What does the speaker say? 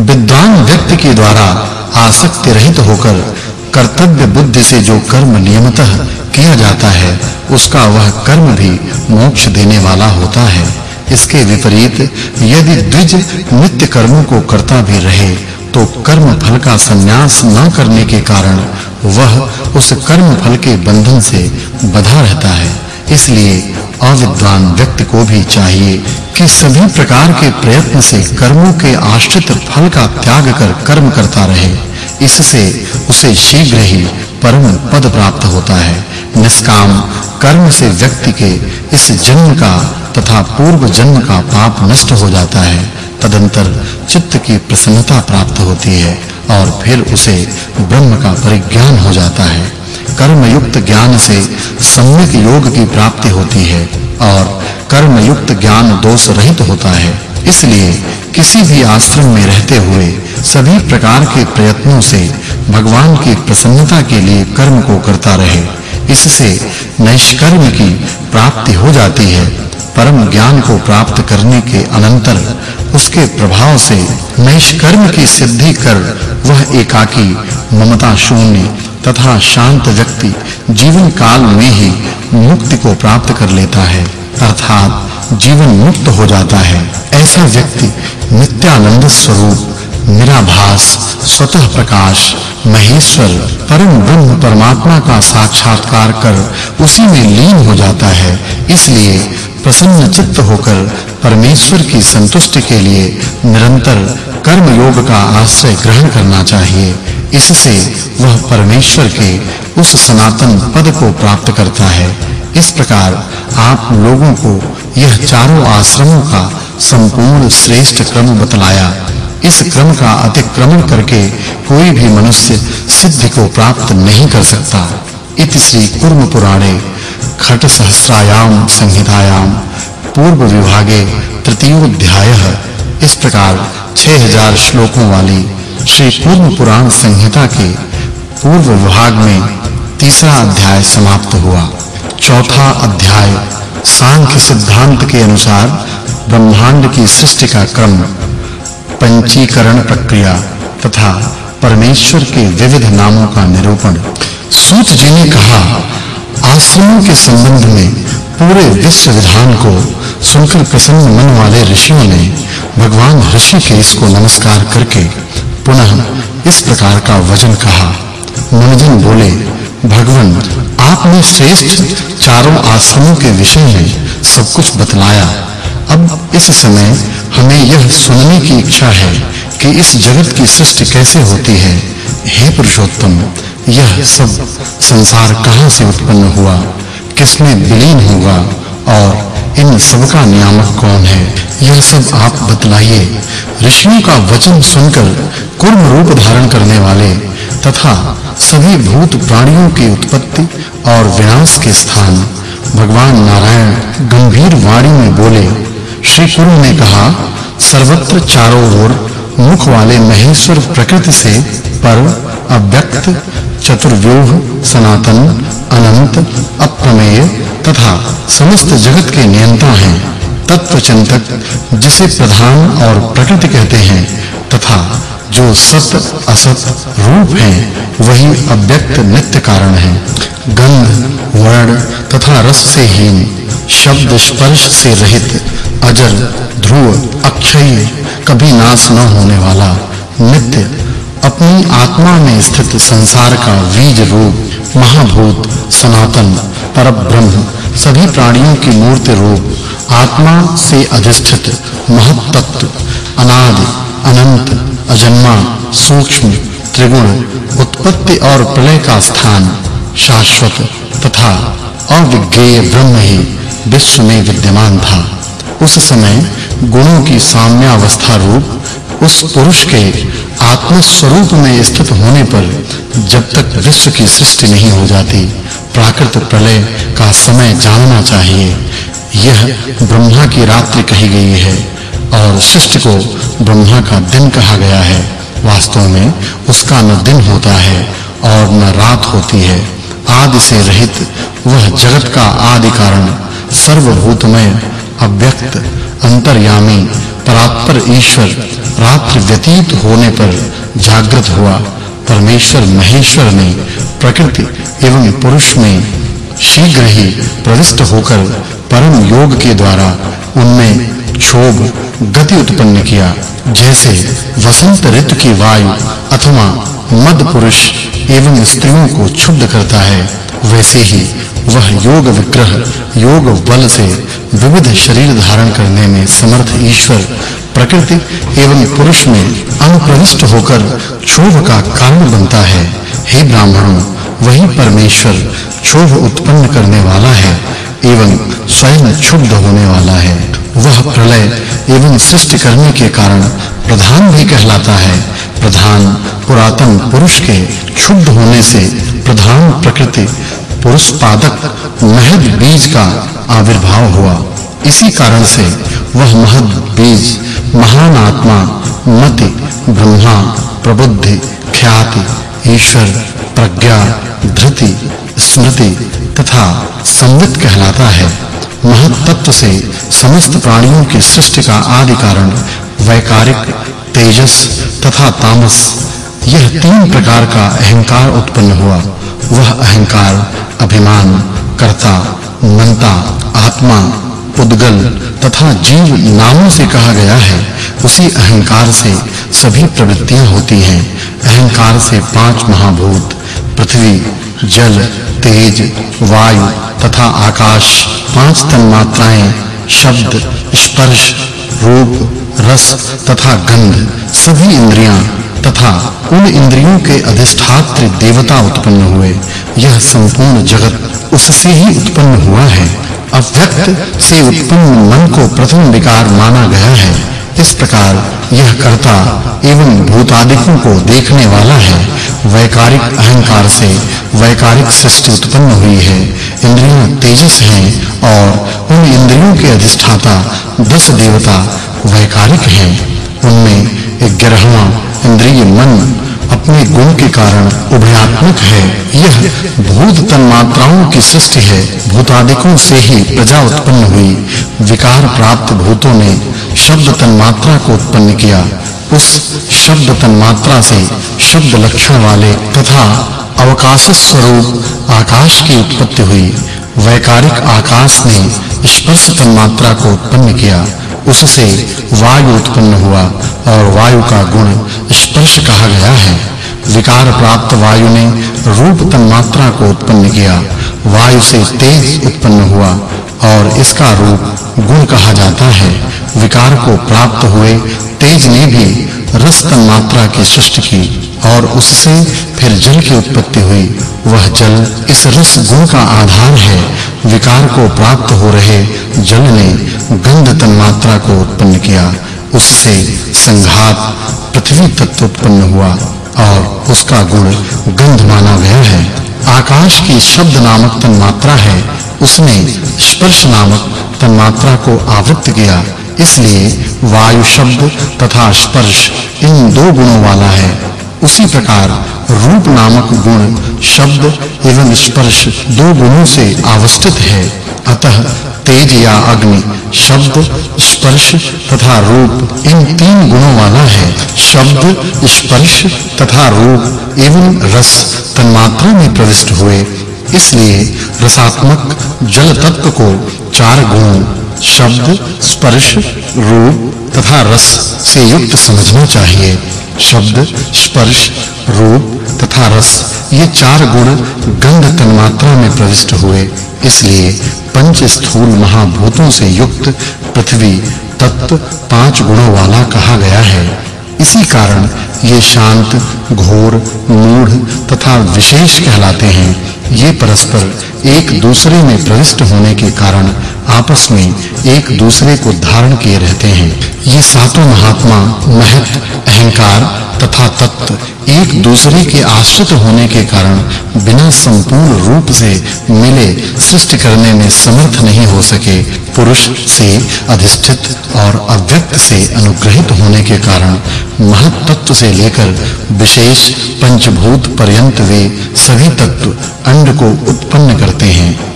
विद्वान व्यक्ति के द्वारा आसक्ति रहित होकर कर्तव्य बुद्धि से जो कर्म नियमतः किया जाता है, उसका वह कर्म भी मोक्ष देने वाला होता है। इसके विपरीत, यदि द्विज नित्य कर्मों को करता भी रहे तो कर्म फल का संन्यास न करने के कारण वह उस कर्म फल के बंधन से बंधा रहता है। इसलिए अविद्वान व्यक्ति को भी चाहिए कि सभी प्रकार के प्रयत्न से कर्मों के आश्रित फल का त्याग कर कर्म करता रहे। इससे उसे शीघ्र ही परम पद प्राप्त होता है। निष्काम कर्म से व्यक्ति के इस जन्म का तथा पूर्व जन्म का पाप नष्ट हो जाता है। तदंतर चित्त की प्रसन्नता प्राप्त होती है और फिर उसे ब्रह्म का परिज्ञान हो जाता है। कर्म युक्त ज्ञान से सम्यक योग की प्राप्ति होती है और कर्मयुक्त ज्ञान दोष रहित होता है। इसलिए किसी भी आश्रम में रहते हुए सभी प्रकार के प्रयत्नों से भगवान की प्रसन्नता के लिए कर्म को करता रहे। इससे नैष्कर्म की प्राप्ति हो जाती है। परम ज्ञान को प्राप्त करने के अनंतर उसके प्रभाव से नैष्कर्म की सिद्धि कर वह एकाकी ममता शून्य तथा शांत व्यक्ति जीवन काल में ही मुक्ति को प्राप्त कर लेता है, अर्थात जीवन मुक्त हो जाता है। ऐसा व्यक्ति नित्यानंद स्वरूप, निराभास, स्वतः प्रकाश, महेश्वर, परम ब्रह्म परमात्मा का साक्षात्कार कर उसी में लीन हो जाता है। इसलिए प्रसन्न चित्त होकर परमेश्वर की संतुष्टि के लिए निरंतर कर्म योग का आश्रय ग्रहण करना चाहिए। इससे वह परमेश्वर के उस सनातन पद को प्राप्त करता है। इस प्रकार आप लोगों को यह चारों आश्रमों का संपूर्ण श्रेष्ठ क्रम बतलाया। इस क्रम का अतिक्रमण करके कोई भी मनुष्य सिद्धि को प्राप्त नहीं कर सकता। इति श्री कुर्म पुराणे खट सहस्रायाम संहितायाम, पूर्व विभागे तृतीयोध्याय। इस प्रकार 6000 श्लोकों वाली श्री पूर्व पुराण संहिता के पूर्व विभाग में तीसरा अध्याय समाप्त हुआ। चौथा अध्याय सांख्य सिद्धांत के अनुसार ब्रह्मांड की सृष्टि का क्रम, पंचीकरण प्रक्रिया तथा परमेश्वर के विविध नामों का निरूपण। सूत जी ने कहा, आश्रमों के संबंध में पूरे विश्व विधान को सुनकर प्रसन्न मन वाले ऋषियों ने भगवान ऋषिकेश को नमस्कार करके पुनः इस प्रकार का वचन कहा। मनजन बोले, भगवान, आपने श्रेष्ठ चारों आश्रमों के विषय में सब कुछ बतलाया। अब इस समय हमें यह सुनने की इच्छा है कि इस जगत की सृष्टि कैसे होती है। हे पुरुषोत्तम, यह सब संसार कहाँ से उत्पन्न हुआ? किसमें विलीन होगा? और इन सब का नियामक कौन है? यह सब आप बतलाइए। ऋषियों का वचन सुनकर कुर्म रूप धारण करने वाले तथा सभी भूत प्राणियों की उत्पत्ति और विनाश के स्थान, भगवान नारायण गंभीर वाणी में बोले, श्री कुरु ने कहा, सर्वत्र चारों ओर मुख वाले महेश्वर प्रकृति से पर अव्यक्त चतुर्व्यूह, सनातन, अनंत, अप्रमेय तथा समस्त जगत के नियंता हैं। तत्वचिंतक, जिसे प्रधान और प्रकृति कहते हैं, तथा जो सत असत रूप है, वही अव्यक्त नित्य कारण है। गंध, वर्ण तथा रस से हीन, शब्द स्पर्श से रहित, अजर, ध्रुव, अक्षय, कभी नाश न होने वाला नित्य अपनी आत्मा में स्थित संसार का बीज रूप, महाभूत, सनातन, परब्रह्म, सभी प्राणियों की मूर्ति रूप, आत्मा से अधिष्ठित महत्त्व अनादि, अनंत, अजन्मा, सूक्ष्म, त्रिगुण, उत्पत्ति और प्रलय का स्थान, शाश्वत तथा अविज्ञेय ब्रह्म ही विश्व में विद्यमान था। उस समय गुणों की साम्यावस्था रूप उस पुरुष के आत्म स्वरूप में स्थित होने पर जब तक विश्व की सृष्टि नहीं हो जाती, प्राकृत प्रलय का समय जानना चाहिए। यह ब्रह्मा की रात्रि कही गई है और सृष्टि को ब्रह्मा का दिन कहा गया है। वास्तव में उसका न दिन होता है और न रात होती है। आदि से रहित वह जगत का आदि कारण सर्वभूतमय, अव्यक्त, अंतर्यामी परात्पर ईश्वर रात्रि व्यतीत होने पर जागृत हुआ। परमेश्वर महेश्वर ने प्रकृति एवं पुरुष में शीघ्र ही प्रविष्ट होकर परम योग के द्वारा उनमें क्षोभ, गति उत्पन्न किया। जैसे वसंत ऋतु की वायु अथवा मद पुरुष एवं स्त्रियों को क्षुब्ध करता है। वैसे ही वह योग विग्रह, योग बल से विविध शरीर धारण करने में समर्थ ईश्वर, प्रकृति एवं पुरुष में अनुप्रविष्ट होकर क्षोभ का कारण बनता है। हे ब्राह्मणों, वही परमेश्वर क्षोभ उत्पन्न करने वाला है एवं स्वयं क्षुब्ध होने वाला है। वह प्रलय एवं सृष्टि करने के कारण प्रधान भी कहलाता है। प्रधान पुरातन पुरुष के क्षुब्ध होने से प्रधान प्रकृति पुरुष पादक महद बीज का आविर्भाव हुआ। इसी कारण से वह महद बीज, महान आत्मा, मति, ब्रह्मा, प्रबुद्धि, ख्याति, ईश्वर, प्रज्ञा, धृति, स्मृति तथा संवित कहलाता है। महत तत्व से समस्त प्राणियों की सृष्टि का आदि कारण वैकारिक, तेजस तथा तामस। यह तीन प्रकार का अहंकार उत्पन्न हुआ। वह अहंकार, अभिमान, कर्ता, मनता, आत्मा, उद्गल तथा जीव नामों से कहा गया है। उसी अहंकार से सभी प्रवृत्तियाँ होती हैं। अहंकार से पाँच महाभूत, पृथ्वी, जल, तेज, वायु तथा आकाश पाँच तन्मात्राएँ, शब्द, स्पर्श, रूप, रस तथा गंध, सभी इंद्रियाँ तथा उन इंद्रियों के अधिष्ठात्र देवता उत्पन्न हुए। यह संपूर्ण जगत उससे ही उत्पन्न हुआ है। अव्यक्त से उत्पन्न मन को प्रथम विकार माना गया है। इस प्रकार यह कर्ता एवं भूतादिकों को देखने वाला है। वैकारिक अहंकार से वैकारिक सृष्टि उत्पन्न हुई है। इंद्रियाँ तेजस हैं और उन इंद्रियों के अधिष्ठाता दस देवता वैकारिक हैं। उनमें ग्यारहवां इंद्रिय मन अपने गुण के कारण उभयात्मक है। यह भूत तन्मात्राओं की सृष्टि है। भूतादिकों से ही प्रजा उत्पन्न हुई। विकार प्राप्त भूतों ने शब्द तन्मात्रा को उत्पन्न किया। उस शब्द तन्मात्रा से शब्द लक्षण वाले तथा अवकाश स्वरूप आकाश की उत्पत्ति हुई। वैकारिक आकाश ने स्पर्श तन्मात्रा को उत्पन्न किया। उससे वायु उत्पन्न हुआ और वायु का गुण स्पर्श कहा गया है। विकार प्राप्त वायु ने रूप तन्मात्रा को उत्पन्न किया। वायु से तेज उत्पन्न हुआ और इसका रूप गुण कहा जाता है। विकार को प्राप्त हुए तेज ने भी रस तन्मात्रा की सृष्टि की। और उससे फिर जल की उत्पत्ति हुई। वह जल इस रस गुण का आधार है। विकार को प्राप्त हो रहे जल ने गंध तन्मात्रा को उत्पन्न किया। उससे संघात पृथ्वी तत्व उत्पन्न हुआ और उसका गुण गंध माना गया है। आकाश की शब्द नामक तन्मात्रा है। उसने स्पर्श नामक तन्मात्रा को आवृत्त किया। इसलिए वायु शब्द तथा स्पर्श इन दो गुणों वाला है। उसी प्रकार रूप नामक गुण, शब्द एवं स्पर्श दो गुणों से आवस्थित है। अतः तेज या अग्नि, शब्द, स्पर्श तथा रूप, इन तीन गुणों वाला है। शब्द, स्पर्श तथा रूप एवं रस तन्मात्रा में प्रविष्ट हुए। इसलिए रसात्मक जल तत्व को चार गुणों, शब्द, स्पर्श, रूप तथा रस से युक्त समझना चाहिए। शब्द, स्पर्श, रूप तथा रस, ये चार गुण गंध तन्मात्रा में प्रविष्ट हुए। इसलिए पंच स्थूल महाभूतों से युक्त पृथ्वी तत्व पाँच गुणों वाला कहा गया है। इसी कारण ये शांत, घोर, मूढ़ तथा विशेष कहलाते हैं। ये परस्पर एक दूसरे में प्रविष्ट होने के कारण आपस में एक दूसरे को धारण किए रहते हैं। ये सातों महात्मा, महत, अहंकार तथा तत्व एक दूसरे के आश्रित होने के कारण बिना संपूर्ण रूप से मिले सृष्टि करने में समर्थ नहीं हो सके। पुरुष से अधिष्ठित और अव्यक्त से अनुग्रहित होने के कारण महत्त्व से लेकर विशेष पंचभूत पर्यंत वे सभी तत्व अंड को उत्पन्न करते हैं।